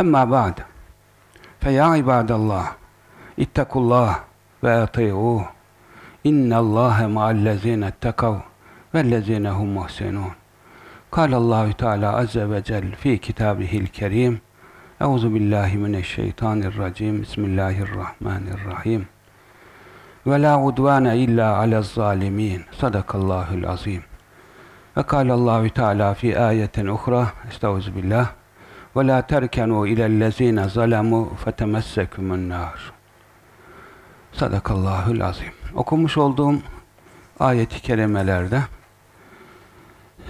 Emma ba'd. Fe ya ibadallah. İttakullah ve ati'uh. İnnallâhe ma'allezîne ettekav vellezîne hum muhsinûn. Kâle Allahü Teala Azze ve Celle fi kitabihil kerim. Euzu billahi mineşşeytanirracim. Bismillahirrahmanirrahim. Ve la udvane illa alez zalimin. Sadakallahul azim. Ve kâle Allahü Teala fi ayetin uhra. Estağfirullah ve la terkenu ilellezine zalemu fetemessekumun nar. Sadakallahul azim. Okumuş olduğum ayeti kerimelerde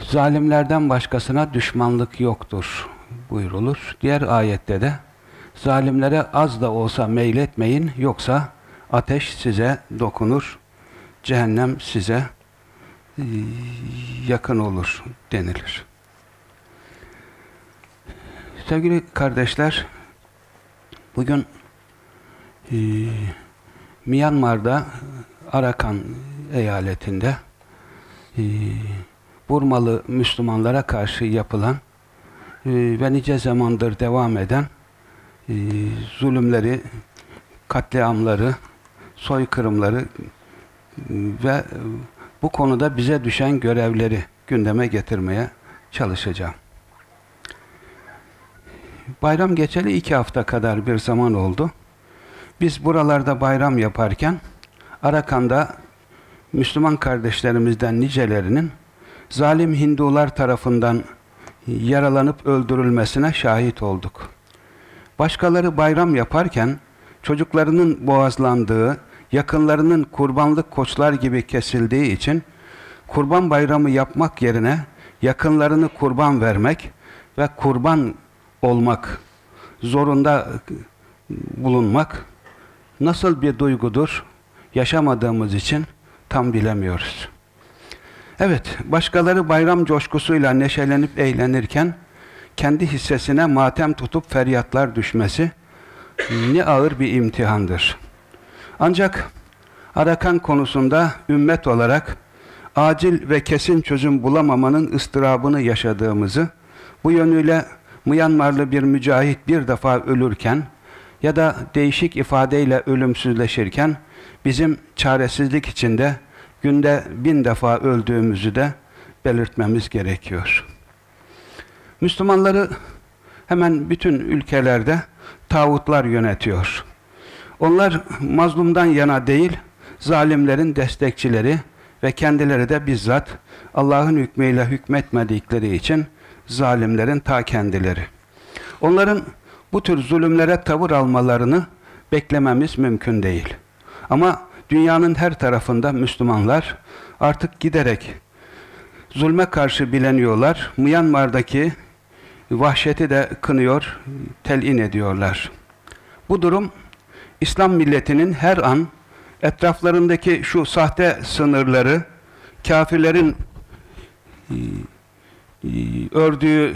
zalimlerden başkasına düşmanlık yoktur buyrulur. Diğer ayette de zalimlere az da olsa meyletmeyin yoksa ateş size dokunur, cehennem size e, yakın olur denilir. Sevgili kardeşler, bugün e, Myanmar'da Arakan eyaletinde e, Burmalı Müslümanlara karşı yapılan e, ve nice zamandır devam eden e, zulümleri, katliamları, soykırımları e, ve bu konuda bize düşen görevleri gündeme getirmeye çalışacağım. Bayram geçeli iki hafta kadar bir zaman oldu. Biz buralarda bayram yaparken Arakan'da Müslüman kardeşlerimizden nicelerinin zalim Hindular tarafından yaralanıp öldürülmesine şahit olduk. Başkaları bayram yaparken çocuklarının boğazlandığı, yakınlarının kurbanlık koçlar gibi kesildiği için kurban bayramı yapmak yerine yakınlarını kurban vermek ve kurban olmak zorunda bulunmak nasıl bir duygudur yaşamadığımız için tam bilemiyoruz. Evet, başkaları bayram coşkusuyla neşelenip eğlenirken kendi hissesine matem tutup feryatlar düşmesi ne ağır bir imtihandır. Ancak Arakan konusunda ümmet olarak acil ve kesin çözüm bulamamanın ıstırabını yaşadığımızı, bu yönüyle Myanmarlı bir mücahit bir defa ölürken ya da değişik ifadeyle ölümsüzleşirken bizim çaresizlik içinde günde bin defa öldüğümüzü de belirtmemiz gerekiyor. Müslümanları hemen bütün ülkelerde tağutlar yönetiyor. Onlar mazlumdan yana değil, zalimlerin destekçileri ve kendileri de bizzat Allah'ın hükmüyle hükmetmedikleri için zalimlerin ta kendileri. Onların bu tür zulümlere tavır almalarını beklememiz mümkün değil. Ama dünyanın her tarafında Müslümanlar artık giderek zulme karşı bileniyorlar. Myanmar'daki vahşeti de kınıyor, telin ediyorlar. Bu durum İslam milletinin her an etraflarındaki şu sahte sınırları kafirlerin ördüğü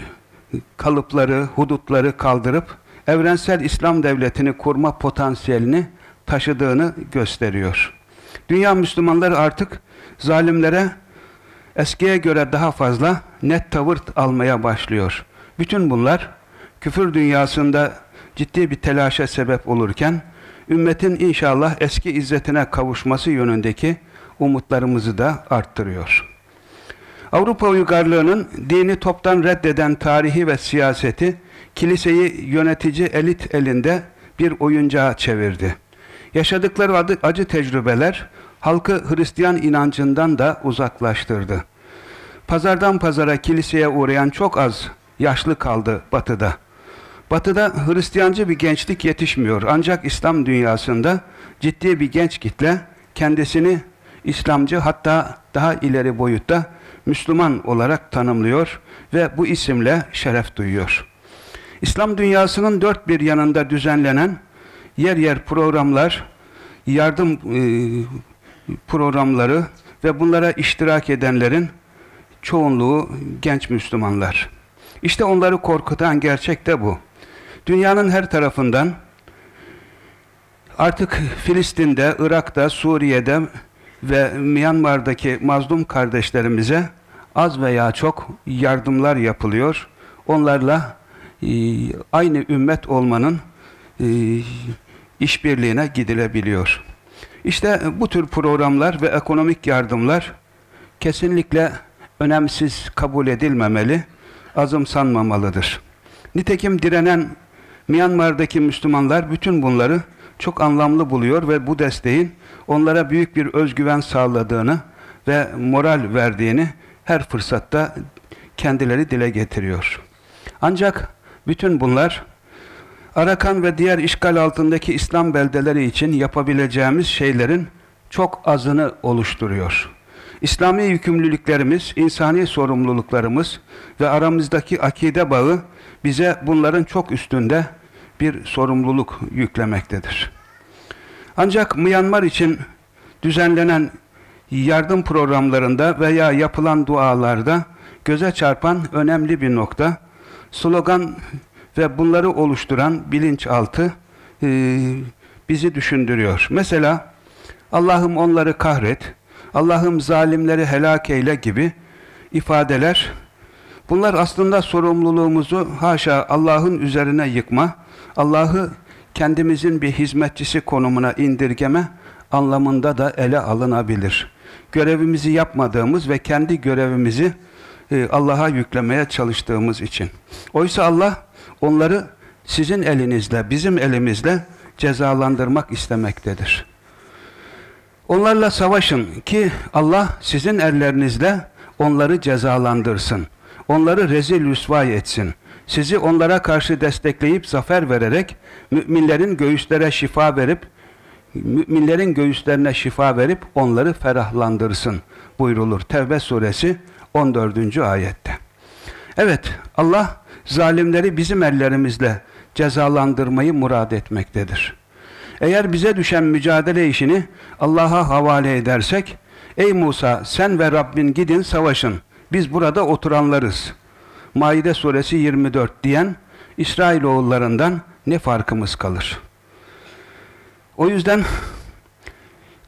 kalıpları, hudutları kaldırıp evrensel İslam devletini kurma potansiyelini taşıdığını gösteriyor. Dünya Müslümanları artık zalimlere eskiye göre daha fazla net tavır almaya başlıyor. Bütün bunlar küfür dünyasında ciddi bir telaşa sebep olurken ümmetin inşallah eski izzetine kavuşması yönündeki umutlarımızı da arttırıyor. Avrupa uygarlığının dini toptan reddeden tarihi ve siyaseti kiliseyi yönetici elit elinde bir oyuncağa çevirdi. Yaşadıkları adı, acı tecrübeler halkı Hristiyan inancından da uzaklaştırdı. Pazardan pazara kiliseye uğrayan çok az yaşlı kaldı batıda. Batıda Hristiyancı bir gençlik yetişmiyor. Ancak İslam dünyasında ciddi bir genç kitle kendisini İslamcı hatta daha ileri boyutta Müslüman olarak tanımlıyor ve bu isimle şeref duyuyor. İslam dünyasının dört bir yanında düzenlenen yer yer programlar, yardım e, programları ve bunlara iştirak edenlerin çoğunluğu genç Müslümanlar. İşte onları korkutan gerçek de bu. Dünyanın her tarafından artık Filistin'de, Irak'ta, Suriye'de ve Myanmar'daki mazlum kardeşlerimize az veya çok yardımlar yapılıyor. Onlarla e, aynı ümmet olmanın e, işbirliğine gidilebiliyor. İşte bu tür programlar ve ekonomik yardımlar kesinlikle önemsiz kabul edilmemeli, azımsanmamalıdır. Nitekim direnen Myanmar'daki Müslümanlar bütün bunları çok anlamlı buluyor ve bu desteğin onlara büyük bir özgüven sağladığını ve moral verdiğini her fırsatta kendileri dile getiriyor. Ancak bütün bunlar Arakan ve diğer işgal altındaki İslam beldeleri için yapabileceğimiz şeylerin çok azını oluşturuyor. İslami yükümlülüklerimiz, insani sorumluluklarımız ve aramızdaki akide bağı bize bunların çok üstünde bir sorumluluk yüklemektedir. Ancak Myanmar için düzenlenen yardım programlarında veya yapılan dualarda göze çarpan önemli bir nokta, slogan ve bunları oluşturan bilinçaltı e, bizi düşündürüyor. Mesela Allah'ım onları kahret, Allah'ım zalimleri helak eyle gibi ifadeler bunlar aslında sorumluluğumuzu haşa Allah'ın üzerine yıkma, Allah'ı kendimizin bir hizmetçisi konumuna indirgeme anlamında da ele alınabilir. Görevimizi yapmadığımız ve kendi görevimizi e, Allah'a yüklemeye çalıştığımız için. Oysa Allah onları sizin elinizle, bizim elimizle cezalandırmak istemektedir. Onlarla savaşın ki Allah sizin ellerinizle onları cezalandırsın. Onları rezil rüsvay etsin. Sizi onlara karşı destekleyip zafer vererek müminlerin göğüslere şifa verip müminlerin göğüslerine şifa verip onları ferahlandırsın buyrulur. Tevbe suresi 14. ayette. Evet Allah zalimleri bizim ellerimizle cezalandırmayı murad etmektedir. Eğer bize düşen mücadele işini Allah'a havale edersek, ey Musa sen ve Rabbin gidin savaşın, biz burada oturanlarız. Maide suresi 24 diyen İsrailoğullarından ne farkımız kalır? O yüzden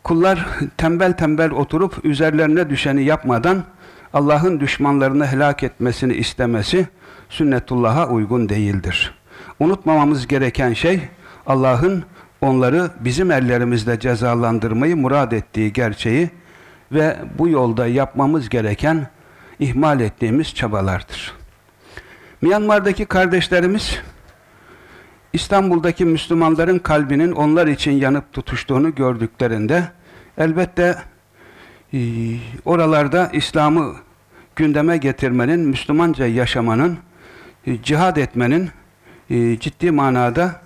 kullar tembel tembel oturup üzerlerine düşeni yapmadan Allah'ın düşmanlarını helak etmesini istemesi sünnetullah'a uygun değildir. Unutmamamız gereken şey Allah'ın onları bizim ellerimizle cezalandırmayı murad ettiği gerçeği ve bu yolda yapmamız gereken ihmal ettiğimiz çabalardır. Myanmar'daki kardeşlerimiz İstanbul'daki Müslümanların kalbinin onlar için yanıp tutuştuğunu gördüklerinde elbette e, oralarda İslam'ı gündeme getirmenin, Müslümanca yaşamanın, e, cihad etmenin e, ciddi manada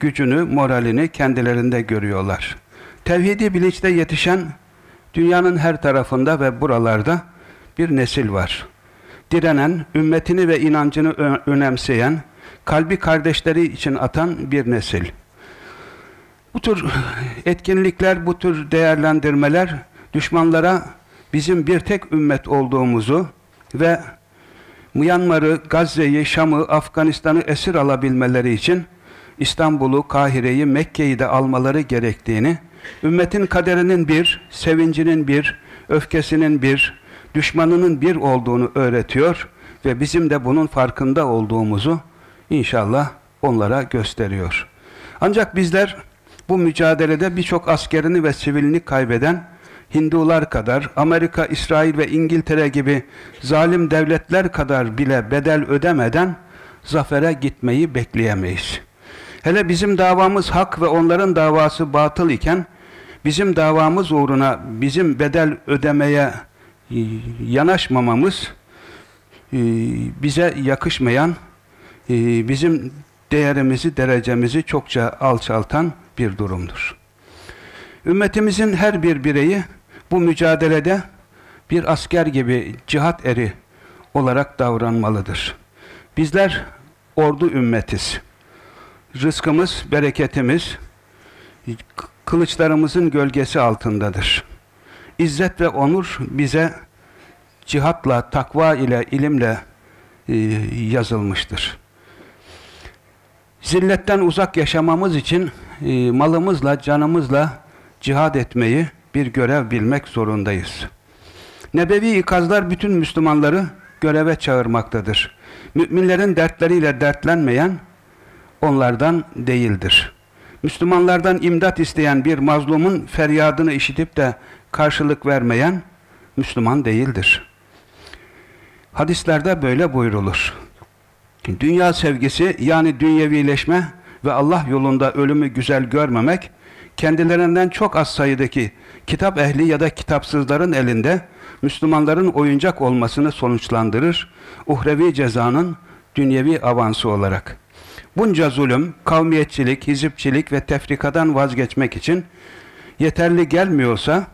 gücünü, moralini kendilerinde görüyorlar. Tevhidi bilinçte yetişen dünyanın her tarafında ve buralarda bir nesil var. Direnen, ümmetini ve inancını önemseyen, kalbi kardeşleri için atan bir nesil. Bu tür etkinlikler, bu tür değerlendirmeler düşmanlara bizim bir tek ümmet olduğumuzu ve Myanmar'ı, Gazze'yi, Şam'ı, Afganistan'ı esir alabilmeleri için İstanbul'u, Kahire'yi, Mekke'yi de almaları gerektiğini, ümmetin kaderinin bir, sevincinin bir, öfkesinin bir, düşmanının bir olduğunu öğretiyor ve bizim de bunun farkında olduğumuzu inşallah onlara gösteriyor. Ancak bizler bu mücadelede birçok askerini ve sivilini kaybeden Hindular kadar, Amerika, İsrail ve İngiltere gibi zalim devletler kadar bile bedel ödemeden zafere gitmeyi bekleyemeyiz. Hele bizim davamız hak ve onların davası batıl iken bizim davamız uğruna bizim bedel ödemeye yanaşmamamız e, bize yakışmayan, e, bizim değerimizi, derecemizi çokça alçaltan bir durumdur. Ümmetimizin her bir bireyi bu mücadelede bir asker gibi cihat eri olarak davranmalıdır. Bizler ordu ümmetiz. Rızkımız, bereketimiz kılıçlarımızın gölgesi altındadır. İzzet ve onur bize cihatla, takva ile, ilimle e, yazılmıştır. Zilletten uzak yaşamamız için e, malımızla, canımızla cihad etmeyi bir görev bilmek zorundayız. Nebevi ikazlar bütün Müslümanları göreve çağırmaktadır. Müminlerin dertleriyle dertlenmeyen onlardan değildir. Müslümanlardan imdat isteyen bir mazlumun feryadını işitip de karşılık vermeyen Müslüman değildir. Hadislerde böyle buyrulur. Dünya sevgisi yani dünyevileşme ve Allah yolunda ölümü güzel görmemek kendilerinden çok az sayıdaki kitap ehli ya da kitapsızların elinde Müslümanların oyuncak olmasını sonuçlandırır. Uhrevi cezanın dünyevi avansı olarak. Bunca zulüm, kavmiyetçilik, hizipçilik ve tefrikadan vazgeçmek için yeterli gelmiyorsa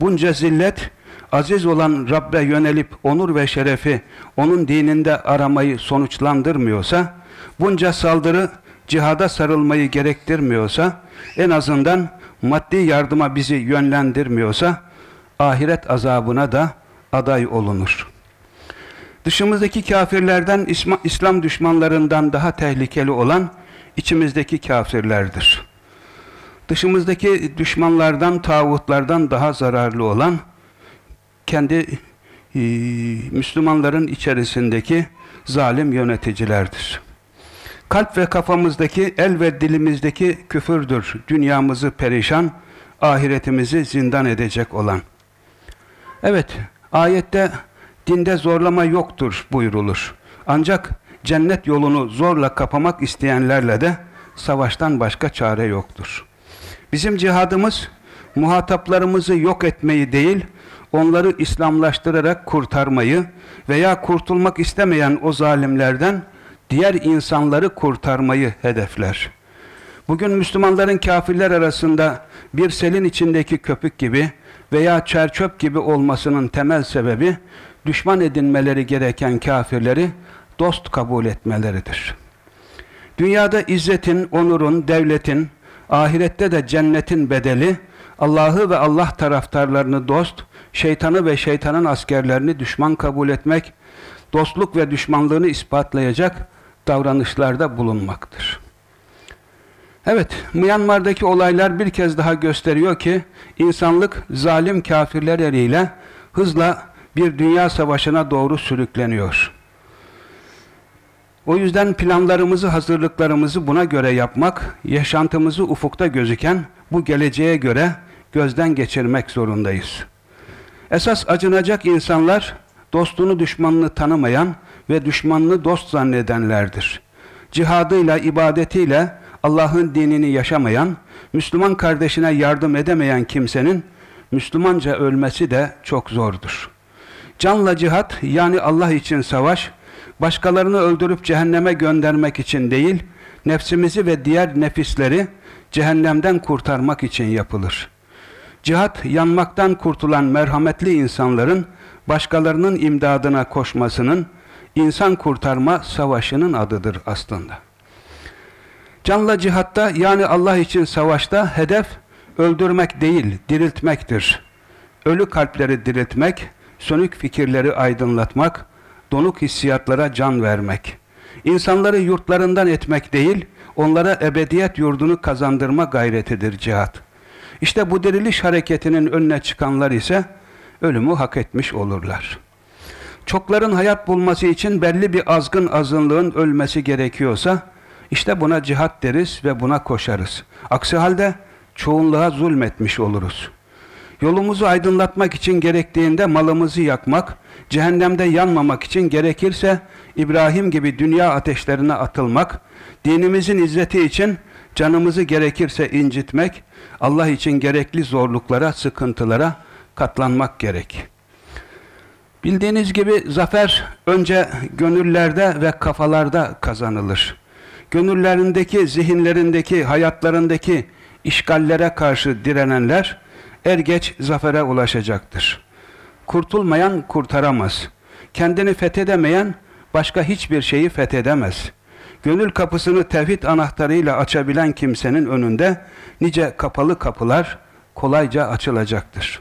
bunca zillet aziz olan Rabbe yönelip onur ve şerefi onun dininde aramayı sonuçlandırmıyorsa bunca saldırı cihada sarılmayı gerektirmiyorsa en azından maddi yardıma bizi yönlendirmiyorsa ahiret azabına da aday olunur. Dışımızdaki kafirlerden İslam düşmanlarından daha tehlikeli olan içimizdeki kafirlerdir. Dışımızdaki düşmanlardan, tağutlardan daha zararlı olan kendi e, Müslümanların içerisindeki zalim yöneticilerdir. Kalp ve kafamızdaki, el ve dilimizdeki küfürdür. Dünyamızı perişan, ahiretimizi zindan edecek olan. Evet, ayette dinde zorlama yoktur buyrulur. Ancak cennet yolunu zorla kapamak isteyenlerle de savaştan başka çare yoktur. Bizim cihadımız muhataplarımızı yok etmeyi değil, onları İslamlaştırarak kurtarmayı veya kurtulmak istemeyen o zalimlerden diğer insanları kurtarmayı hedefler. Bugün Müslümanların kafirler arasında bir selin içindeki köpük gibi veya çerçöp gibi olmasının temel sebebi düşman edinmeleri gereken kafirleri dost kabul etmeleridir. Dünyada izzetin, onurun, devletin, ahirette de cennetin bedeli Allah'ı ve Allah taraftarlarını dost, şeytanı ve şeytanın askerlerini düşman kabul etmek, dostluk ve düşmanlığını ispatlayacak davranışlarda bulunmaktır. Evet, Myanmar'daki olaylar bir kez daha gösteriyor ki insanlık zalim kafirler eliyle hızla bir dünya savaşına doğru sürükleniyor. O yüzden planlarımızı, hazırlıklarımızı buna göre yapmak, yaşantımızı ufukta gözüken bu geleceğe göre gözden geçirmek zorundayız. Esas acınacak insanlar dostunu düşmanını tanımayan ve düşmanını dost zannedenlerdir. Cihadıyla, ibadetiyle Allah'ın dinini yaşamayan, Müslüman kardeşine yardım edemeyen kimsenin Müslümanca ölmesi de çok zordur. Canla cihat yani Allah için savaş, başkalarını öldürüp cehenneme göndermek için değil, nefsimizi ve diğer nefisleri cehennemden kurtarmak için yapılır. Cihat, yanmaktan kurtulan merhametli insanların başkalarının imdadına koşmasının, insan kurtarma savaşının adıdır aslında. Canla cihatta yani Allah için savaşta hedef öldürmek değil, diriltmektir. Ölü kalpleri diriltmek, sönük fikirleri aydınlatmak, donuk hissiyatlara can vermek. İnsanları yurtlarından etmek değil, onlara ebediyet yurdunu kazandırma gayretidir cihat. İşte bu diriliş hareketinin önüne çıkanlar ise ölümü hak etmiş olurlar. Çokların hayat bulması için belli bir azgın azınlığın ölmesi gerekiyorsa, işte buna cihat deriz ve buna koşarız. Aksi halde çoğunluğa zulmetmiş oluruz. Yolumuzu aydınlatmak için gerektiğinde malımızı yakmak, cehennemde yanmamak için gerekirse İbrahim gibi dünya ateşlerine atılmak, dinimizin izzeti için canımızı gerekirse incitmek, Allah için gerekli zorluklara, sıkıntılara katlanmak gerek. Bildiğiniz gibi zafer önce gönüllerde ve kafalarda kazanılır. Gönüllerindeki, zihinlerindeki, hayatlarındaki işgallere karşı direnenler er geç zafere ulaşacaktır. Kurtulmayan kurtaramaz. Kendini fethedemeyen başka hiçbir şeyi fethedemez. Gönül kapısını tevhid anahtarıyla açabilen kimsenin önünde nice kapalı kapılar kolayca açılacaktır.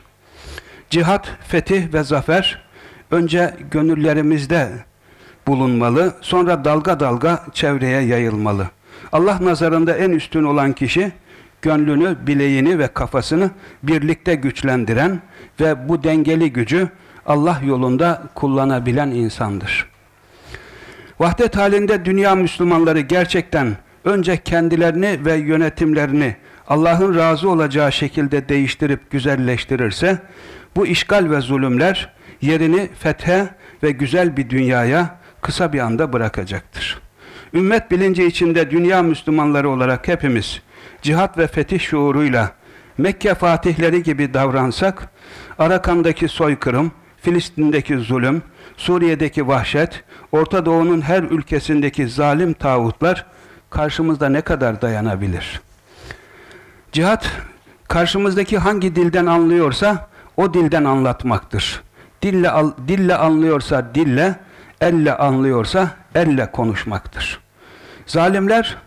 Cihat, fetih ve zafer önce gönüllerimizde bulunmalı, sonra dalga dalga çevreye yayılmalı. Allah nazarında en üstün olan kişi, gönlünü, bileğini ve kafasını birlikte güçlendiren ve bu dengeli gücü Allah yolunda kullanabilen insandır. Vahdet halinde dünya Müslümanları gerçekten önce kendilerini ve yönetimlerini Allah'ın razı olacağı şekilde değiştirip güzelleştirirse, bu işgal ve zulümler yerini fethe ve güzel bir dünyaya kısa bir anda bırakacaktır. Ümmet bilinci içinde dünya Müslümanları olarak hepimiz cihat ve fetih şuuruyla Mekke fatihleri gibi davransak, Arakan'daki soykırım, Filistin'deki zulüm, Suriye'deki vahşet, Orta Doğu'nun her ülkesindeki zalim tağutlar karşımızda ne kadar dayanabilir? Cihat, karşımızdaki hangi dilden anlıyorsa o dilden anlatmaktır. Dille, dille anlıyorsa dille, elle anlıyorsa elle konuşmaktır. Zalimler,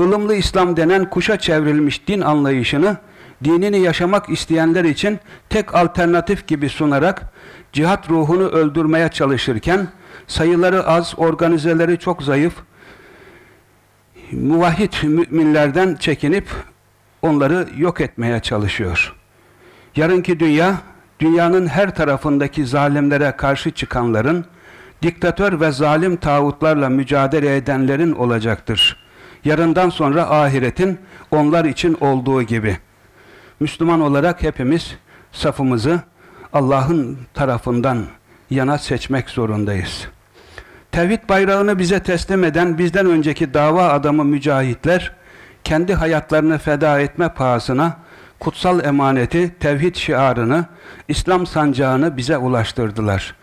ılımlı İslam denen kuşa çevrilmiş din anlayışını dinini yaşamak isteyenler için tek alternatif gibi sunarak cihat ruhunu öldürmeye çalışırken sayıları az, organizeleri çok zayıf muvahhid müminlerden çekinip onları yok etmeye çalışıyor. Yarınki dünya, dünyanın her tarafındaki zalimlere karşı çıkanların, diktatör ve zalim tağutlarla mücadele edenlerin olacaktır. Yarından sonra ahiretin onlar için olduğu gibi. Müslüman olarak hepimiz safımızı Allah'ın tarafından yana seçmek zorundayız. Tevhid bayrağını bize teslim eden bizden önceki dava adamı mücahitler, kendi hayatlarını feda etme pahasına kutsal emaneti, tevhid şiarını, İslam sancağını bize ulaştırdılar.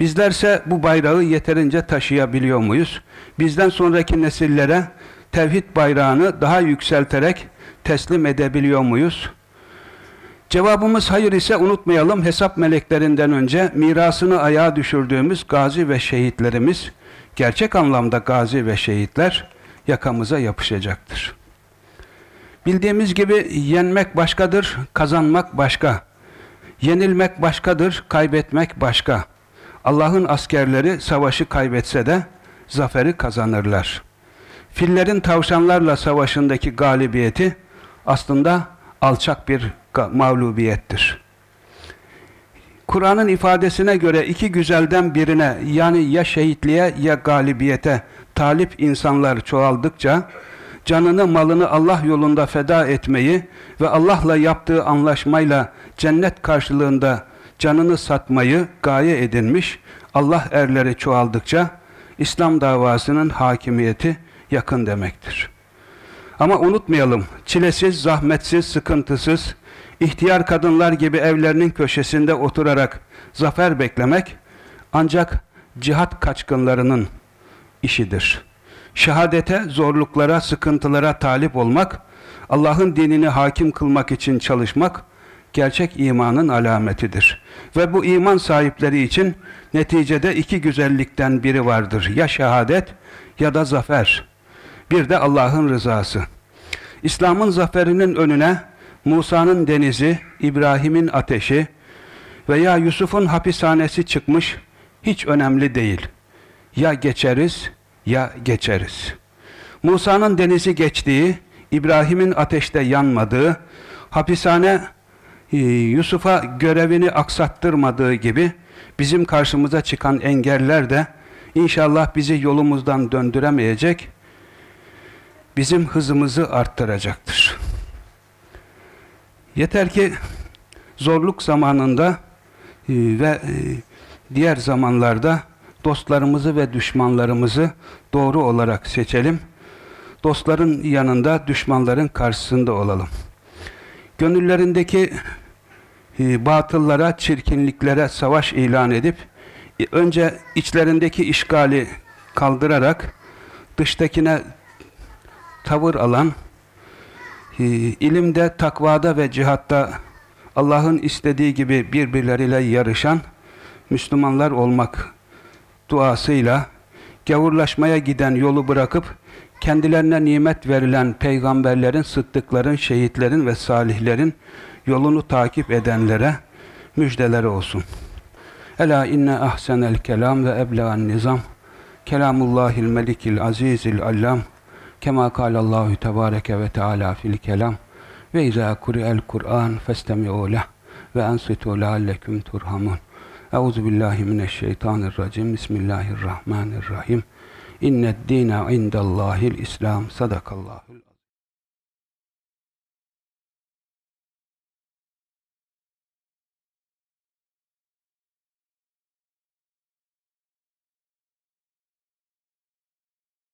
Bizlerse bu bayrağı yeterince taşıyabiliyor muyuz? Bizden sonraki nesillere tevhid bayrağını daha yükselterek teslim edebiliyor muyuz? Cevabımız hayır ise unutmayalım hesap meleklerinden önce mirasını ayağa düşürdüğümüz gazi ve şehitlerimiz, gerçek anlamda gazi ve şehitler yakamıza yapışacaktır. Bildiğimiz gibi yenmek başkadır, kazanmak başka. Yenilmek başkadır, kaybetmek başka. Allah'ın askerleri savaşı kaybetse de zaferi kazanırlar. Fillerin tavşanlarla savaşındaki galibiyeti aslında alçak bir mağlubiyettir. Kur'an'ın ifadesine göre iki güzelden birine yani ya şehitliğe ya galibiyete talip insanlar çoğaldıkça canını malını Allah yolunda feda etmeyi ve Allah'la yaptığı anlaşmayla cennet karşılığında canını satmayı gaye edinmiş Allah erleri çoğaldıkça İslam davasının hakimiyeti yakın demektir. Ama unutmayalım, çilesiz, zahmetsiz, sıkıntısız, ihtiyar kadınlar gibi evlerinin köşesinde oturarak zafer beklemek ancak cihat kaçkınlarının işidir. Şehadete, zorluklara, sıkıntılara talip olmak, Allah'ın dinini hakim kılmak için çalışmak, gerçek imanın alametidir. Ve bu iman sahipleri için neticede iki güzellikten biri vardır. Ya şehadet ya da zafer. Bir de Allah'ın rızası. İslam'ın zaferinin önüne Musa'nın denizi, İbrahim'in ateşi veya Yusuf'un hapishanesi çıkmış hiç önemli değil. Ya geçeriz ya geçeriz. Musa'nın denizi geçtiği, İbrahim'in ateşte yanmadığı, hapishane e, Yusuf'a görevini aksattırmadığı gibi bizim karşımıza çıkan engeller de inşallah bizi yolumuzdan döndüremeyecek, bizim hızımızı arttıracaktır. Yeter ki zorluk zamanında e, ve e, diğer zamanlarda dostlarımızı ve düşmanlarımızı doğru olarak seçelim. Dostların yanında, düşmanların karşısında olalım. Gönüllerindeki e, batıllara, çirkinliklere savaş ilan edip önce içlerindeki işgali kaldırarak dıştakine tavır alan, e, ilimde, takvada ve cihatta Allah'ın istediği gibi birbirleriyle yarışan Müslümanlar olmak duasıyla gavurlaşmaya giden yolu bırakıp kendilerine nimet verilen peygamberlerin, sıddıkların, şehitlerin ve salihlerin yolunu takip edenlere müjdeleri olsun. Ela inne ahsenel kelam ve eblegan nizam kelamullahil melikil azizil allam kema kâlallahu tebâreke ve teâlâ fil kelam ve izâ kuri'el Kur'an festemi'û leh ve ansitû lealleküm turhamun. Euzu billahi mineşşeytanirracim. Bismillahirrahmanirrahim. İnned dîne indallâhil İslam. Sadakallâhul